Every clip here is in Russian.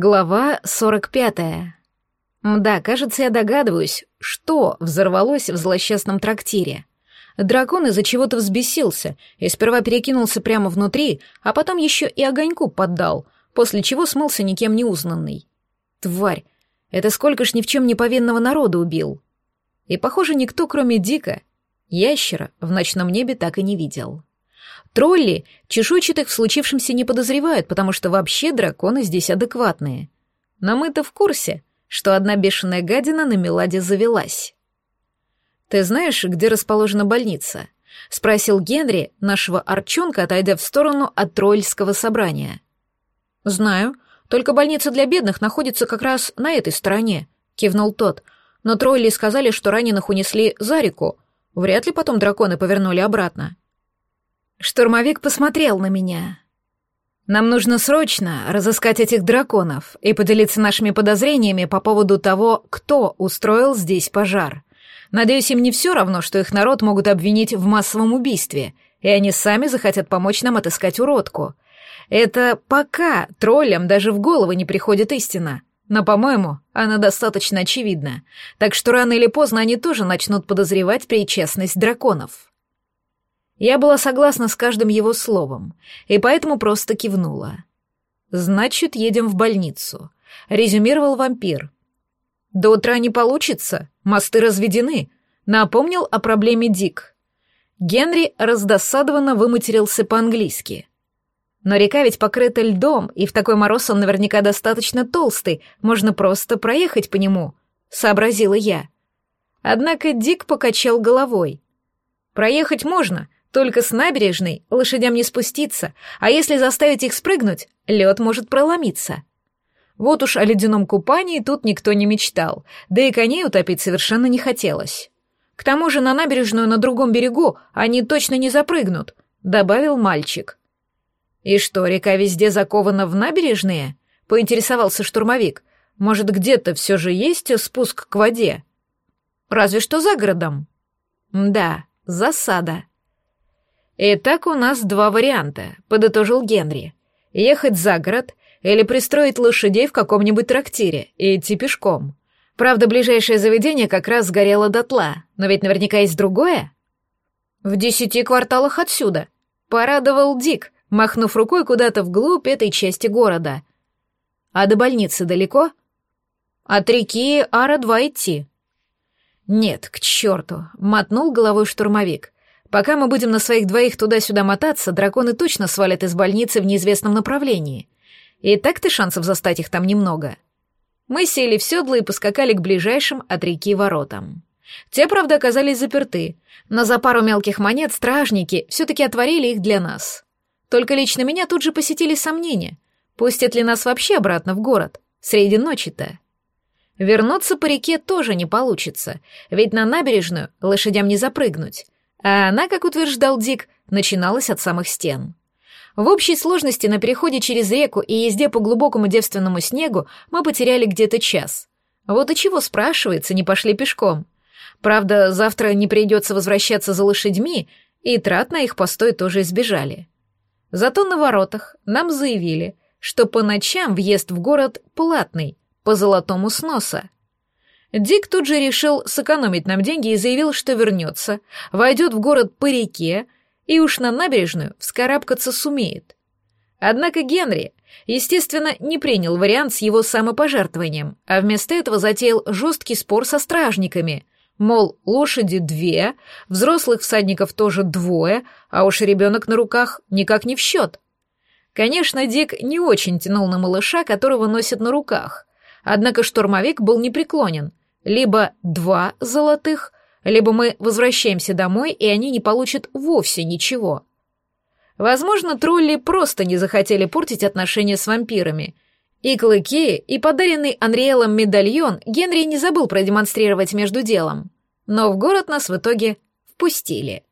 Глава 45. Да, кажется, я догадываюсь, что взорвалось в злосчастном трактире. Дракон из-за чего-то взбесился и сперва перекинулся прямо внутри, а потом еще и огоньку поддал, после чего смылся никем не узнанный. Тварь, это сколько ж ни в чем не повинного народа убил. И, похоже, никто, кроме Дика, ящера, в ночном небе так и не видел. Тролли чешуйчатых в случившемся не подозревают, потому что вообще драконы здесь адекватные. Но мы-то в курсе, что одна бешеная гадина на Меладе завелась. «Ты знаешь, где расположена больница?» — спросил Генри нашего арчонка, отойдя в сторону от тролльского собрания. «Знаю, только больница для бедных находится как раз на этой стороне», — кивнул тот. «Но тролли сказали, что раненых унесли за реку. Вряд ли потом драконы повернули обратно». Штурмовик посмотрел на меня. Нам нужно срочно разыскать этих драконов и поделиться нашими подозрениями по поводу того, кто устроил здесь пожар. Надеюсь, им не все равно, что их народ могут обвинить в массовом убийстве, и они сами захотят помочь нам отыскать уродку. Это пока троллям даже в голову не приходит истина. Но, по-моему, она достаточно очевидна. Так что рано или поздно они тоже начнут подозревать причастность драконов. Я была согласна с каждым его словом, и поэтому просто кивнула. «Значит, едем в больницу», — резюмировал вампир. «До утра не получится, мосты разведены», — напомнил о проблеме Дик. Генри раздосадованно выматерился по-английски. «Но река ведь покрыта льдом, и в такой мороз он наверняка достаточно толстый, можно просто проехать по нему», — сообразила я. Однако Дик покачал головой. «Проехать можно, только с набережной лошадям не спуститься, а если заставить их спрыгнуть, лед может проломиться. Вот уж о ледяном купании тут никто не мечтал, да и коней утопить совершенно не хотелось. К тому же на набережную на другом берегу они точно не запрыгнут, добавил мальчик. И что, река везде закована в набережные? Поинтересовался штурмовик. Может, где-то все же есть спуск к воде? Разве что за городом. Да, засада. «Итак, у нас два варианта», — подытожил Генри. «Ехать за город или пристроить лошадей в каком-нибудь трактире и идти пешком. Правда, ближайшее заведение как раз сгорело дотла, но ведь наверняка есть другое». «В десяти кварталах отсюда», — порадовал Дик, махнув рукой куда-то вглубь этой части города. «А до больницы далеко?» «От реки Ара-2 идти». «Нет, к черту», — мотнул головой штурмовик. Пока мы будем на своих двоих туда-сюда мотаться, драконы точно свалят из больницы в неизвестном направлении. И так-то шансов застать их там немного. Мы сели в седло и поскакали к ближайшим от реки воротам. Те, правда, оказались заперты, но за пару мелких монет стражники все-таки отворили их для нас. Только лично меня тут же посетили сомнения. Пустят ли нас вообще обратно в город? Среди ночи-то. Вернуться по реке тоже не получится, ведь на набережную лошадям не запрыгнуть, а она, как утверждал Дик, начиналась от самых стен. В общей сложности на переходе через реку и езде по глубокому девственному снегу мы потеряли где-то час. Вот и чего, спрашивается, не пошли пешком. Правда, завтра не придется возвращаться за лошадьми, и трат на их постой тоже избежали. Зато на воротах нам заявили, что по ночам въезд в город платный, по золотому сноса. Дик тут же решил сэкономить нам деньги и заявил, что вернется, войдет в город по реке и уж на набережную вскарабкаться сумеет. Однако Генри, естественно, не принял вариант с его самопожертвованием, а вместо этого затеял жесткий спор со стражниками. Мол, лошади две, взрослых всадников тоже двое, а уж ребенок на руках никак не в счет. Конечно, Дик не очень тянул на малыша, которого носят на руках. Однако штурмовик был непреклонен. Либо два золотых, либо мы возвращаемся домой, и они не получат вовсе ничего. Возможно, тролли просто не захотели портить отношения с вампирами. И клыки, и подаренный Анриэлом медальон Генри не забыл продемонстрировать между делом. Но в город нас в итоге впустили.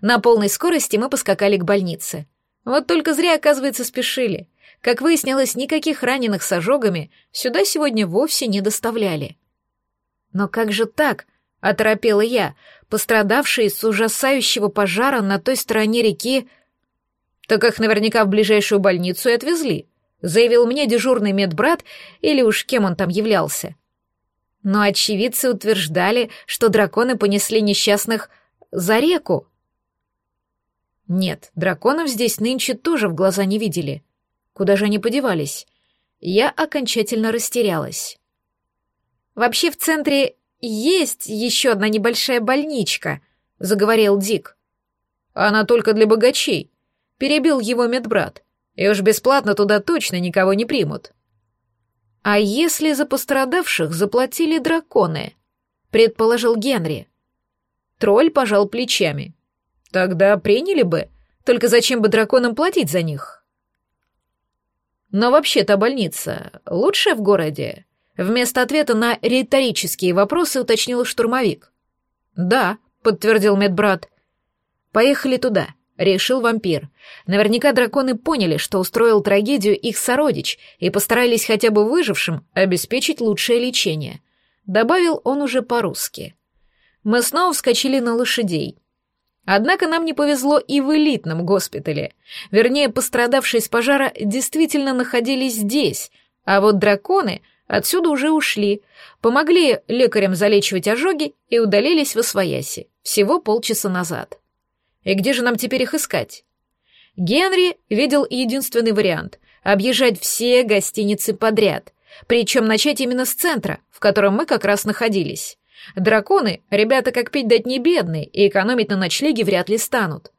На полной скорости мы поскакали к больнице. Вот только зря, оказывается, спешили. Как выяснилось, никаких раненых с ожогами сюда сегодня вовсе не доставляли. Но как же так? Оторопела я, пострадавшие с ужасающего пожара на той стороне реки. Так их наверняка в ближайшую больницу и отвезли, заявил мне дежурный медбрат, или уж кем он там являлся. Но очевидцы утверждали, что драконы понесли несчастных за реку. Нет, драконов здесь нынче тоже в глаза не видели. Куда же они подевались? Я окончательно растерялась. Вообще в центре есть еще одна небольшая больничка, заговорил Дик. Она только для богачей, перебил его медбрат. И уж бесплатно туда точно никого не примут. А если за пострадавших заплатили драконы? предположил Генри. Тролль пожал плечами. Тогда приняли бы, только зачем бы драконам платить за них? Но вообще-то больница лучшая в городе. Вместо ответа на риторические вопросы уточнил штурмовик. Да, подтвердил медбрат. Поехали туда решил вампир. Наверняка драконы поняли, что устроил трагедию их сородич, и постарались хотя бы выжившим обеспечить лучшее лечение. Добавил он уже по-русски. Мы снова вскочили на лошадей. Однако нам не повезло и в элитном госпитале. Вернее, пострадавшие с пожара действительно находились здесь, а вот драконы отсюда уже ушли, помогли лекарям залечивать ожоги и удалились в Освояси всего полчаса назад. И где же нам теперь их искать? Генри видел единственный вариант — объезжать все гостиницы подряд, причем начать именно с центра, в котором мы как раз находились. Драконы — ребята как пить дать не бедные, и экономить на ночлеге вряд ли станут.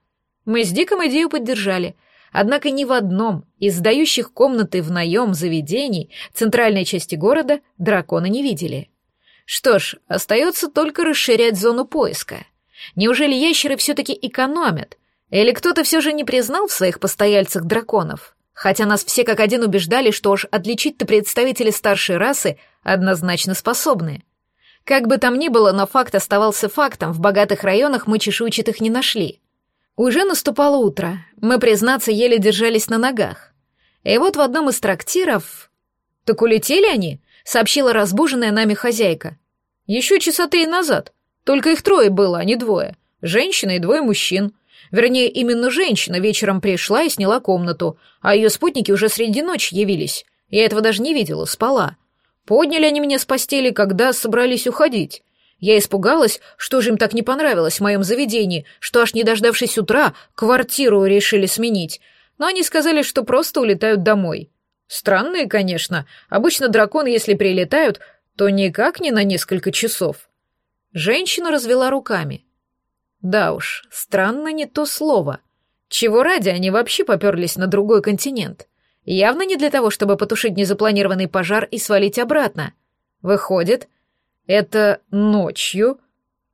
Мы с Диком идею поддержали, однако ни в одном из сдающих комнаты в наем заведений центральной части города дракона не видели. Что ж, остается только расширять зону поиска — Неужели ящеры все-таки экономят? Или кто-то все же не признал в своих постояльцах драконов? Хотя нас все как один убеждали, что уж отличить-то представители старшей расы однозначно способны. Как бы там ни было, но факт оставался фактом, в богатых районах мы чешуйчатых не нашли. Уже наступало утро, мы, признаться, еле держались на ногах. И вот в одном из трактиров... «Так улетели они?» — сообщила разбуженная нами хозяйка. «Еще часа три назад. Только их трое было, а не двое. Женщина и двое мужчин. Вернее, именно женщина вечером пришла и сняла комнату, а ее спутники уже среди ночи явились. Я этого даже не видела, спала. Подняли они меня с постели, когда собрались уходить. Я испугалась, что же им так не понравилось в моем заведении, что аж не дождавшись утра, квартиру решили сменить. Но они сказали, что просто улетают домой. Странные, конечно. Обычно драконы, если прилетают, то никак не на несколько часов. Женщина развела руками. Да уж, странно не то слово. Чего ради они вообще поперлись на другой континент? Явно не для того, чтобы потушить незапланированный пожар и свалить обратно. Выходит, это ночью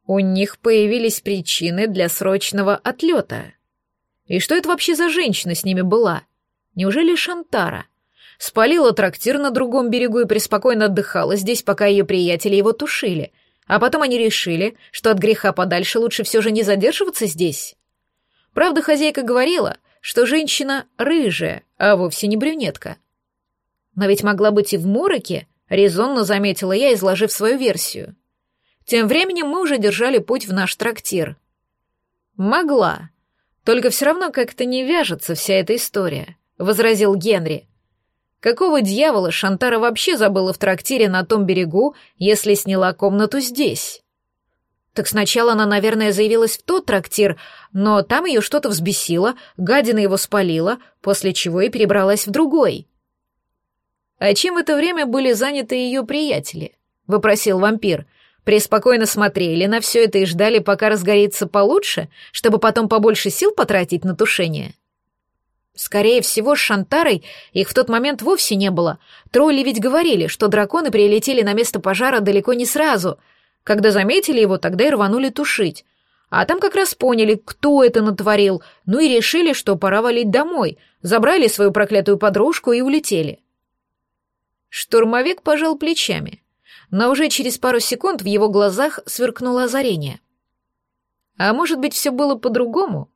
у них появились причины для срочного отлета. И что это вообще за женщина с ними была? Неужели Шантара? Спалила трактир на другом берегу и преспокойно отдыхала здесь, пока ее приятели его тушили — а потом они решили, что от греха подальше лучше все же не задерживаться здесь. Правда, хозяйка говорила, что женщина рыжая, а вовсе не брюнетка. Но ведь могла быть и в мороке, резонно заметила я, изложив свою версию. Тем временем мы уже держали путь в наш трактир. Могла. Только все равно как-то не вяжется вся эта история, возразил Генри. Какого дьявола Шантара вообще забыла в трактире на том берегу, если сняла комнату здесь? Так сначала она, наверное, заявилась в тот трактир, но там ее что-то взбесило, гадина его спалила, после чего и перебралась в другой. «А чем в это время были заняты ее приятели?» — вопросил вампир. «Преспокойно смотрели на все это и ждали, пока разгорится получше, чтобы потом побольше сил потратить на тушение?» Скорее всего, с Шантарой их в тот момент вовсе не было. Тролли ведь говорили, что драконы прилетели на место пожара далеко не сразу. Когда заметили его, тогда и рванули тушить. А там как раз поняли, кто это натворил, ну и решили, что пора валить домой, забрали свою проклятую подружку и улетели. Штурмовик пожал плечами, но уже через пару секунд в его глазах сверкнуло озарение. А может быть, все было по-другому?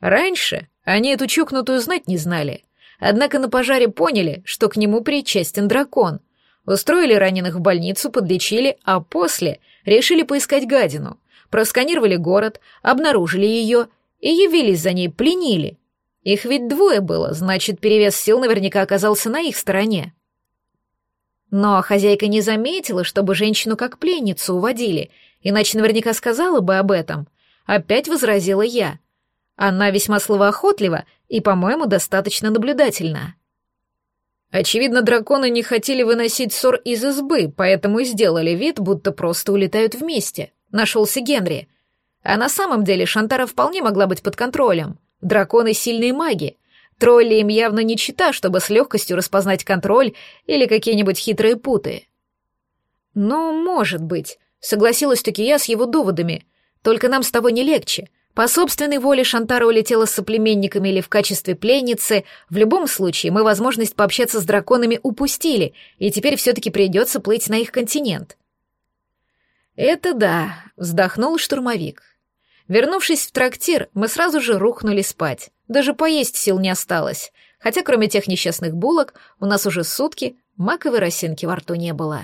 Раньше они эту чокнутую знать не знали. Однако на пожаре поняли, что к нему причастен дракон. Устроили раненых в больницу, подлечили, а после решили поискать гадину. Просканировали город, обнаружили ее и явились за ней, пленили. Их ведь двое было, значит, перевес сил наверняка оказался на их стороне. Но хозяйка не заметила, чтобы женщину как пленницу уводили, иначе наверняка сказала бы об этом. Опять возразила я. Она весьма словоохотлива и, по-моему, достаточно наблюдательна. Очевидно, драконы не хотели выносить ссор из избы, поэтому и сделали вид, будто просто улетают вместе. Нашелся Генри. А на самом деле Шантара вполне могла быть под контролем. Драконы — сильные маги. Тролли им явно не чита, чтобы с легкостью распознать контроль или какие-нибудь хитрые путы. «Ну, может быть», — согласилась-таки я с его доводами. «Только нам с того не легче. По собственной воле Шантара улетела с соплеменниками или в качестве пленницы. В любом случае, мы возможность пообщаться с драконами упустили, и теперь все-таки придется плыть на их континент. «Это да», — вздохнул штурмовик. Вернувшись в трактир, мы сразу же рухнули спать. Даже поесть сил не осталось, хотя кроме тех несчастных булок у нас уже сутки маковой росинки во рту не было.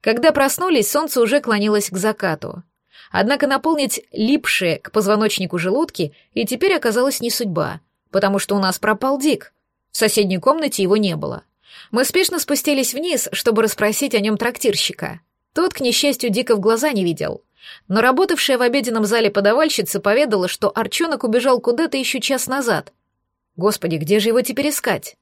Когда проснулись, солнце уже клонилось к закату. Однако наполнить липшие к позвоночнику желудки и теперь оказалась не судьба, потому что у нас пропал Дик. В соседней комнате его не было. Мы спешно спустились вниз, чтобы расспросить о нем трактирщика. Тот, к несчастью, Дика в глаза не видел. Но работавшая в обеденном зале подавальщица поведала, что Арчонок убежал куда-то еще час назад. Господи, где же его теперь искать?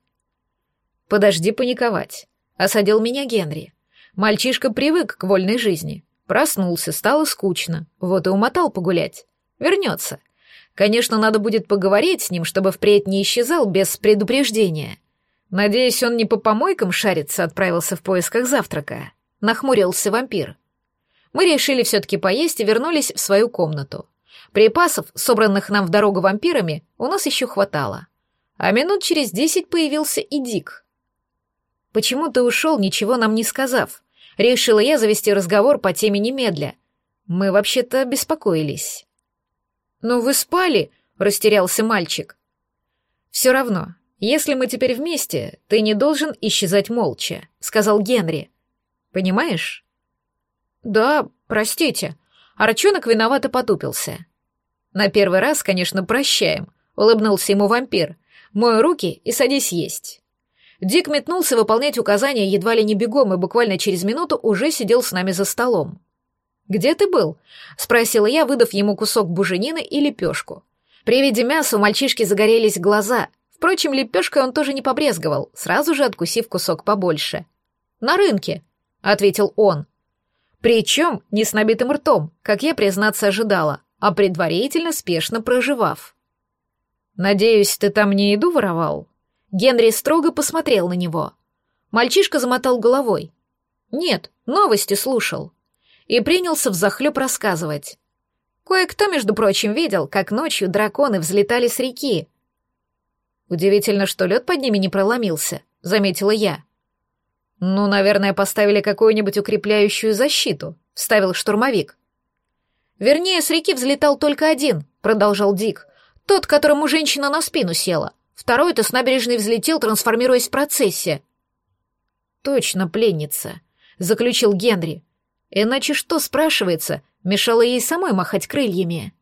«Подожди паниковать», — осадил меня Генри. Мальчишка привык к вольной жизни. Проснулся, стало скучно, вот и умотал погулять. Вернется. Конечно, надо будет поговорить с ним, чтобы впредь не исчезал без предупреждения. Надеюсь, он не по помойкам шарится, отправился в поисках завтрака. Нахмурился вампир. Мы решили все-таки поесть и вернулись в свою комнату. Припасов, собранных нам в дорогу вампирами, у нас еще хватало. А минут через десять появился и Дик. «Почему ты ушел, ничего нам не сказав?» Решила я завести разговор по теме немедля. Мы вообще-то беспокоились. «Но вы спали?» — растерялся мальчик. «Все равно, если мы теперь вместе, ты не должен исчезать молча», — сказал Генри. «Понимаешь?» «Да, простите». Арчонок виновато потупился. «На первый раз, конечно, прощаем», — улыбнулся ему вампир. «Мой руки и садись есть». Дик метнулся выполнять указания едва ли не бегом и буквально через минуту уже сидел с нами за столом. «Где ты был?» — спросила я, выдав ему кусок буженины и лепешку. При виде мяса у мальчишки загорелись глаза. Впрочем, лепешкой он тоже не побрезговал, сразу же откусив кусок побольше. «На рынке», — ответил он. Причем не с набитым ртом, как я, признаться, ожидала, а предварительно спешно проживав. «Надеюсь, ты там не еду воровал?» Генри строго посмотрел на него. Мальчишка замотал головой. «Нет, новости слушал». И принялся взахлеб рассказывать. Кое-кто, между прочим, видел, как ночью драконы взлетали с реки. Удивительно, что лед под ними не проломился, заметила я. Ну, наверное, поставили какую-нибудь укрепляющую защиту, вставил штурмовик. Вернее, с реки взлетал только один, продолжал Дик. Тот, которому женщина на спину села. Второй-то с набережной взлетел, трансформируясь в процессе. Точно пленница, заключил Генри. Иначе что, спрашивается, мешало ей самой махать крыльями?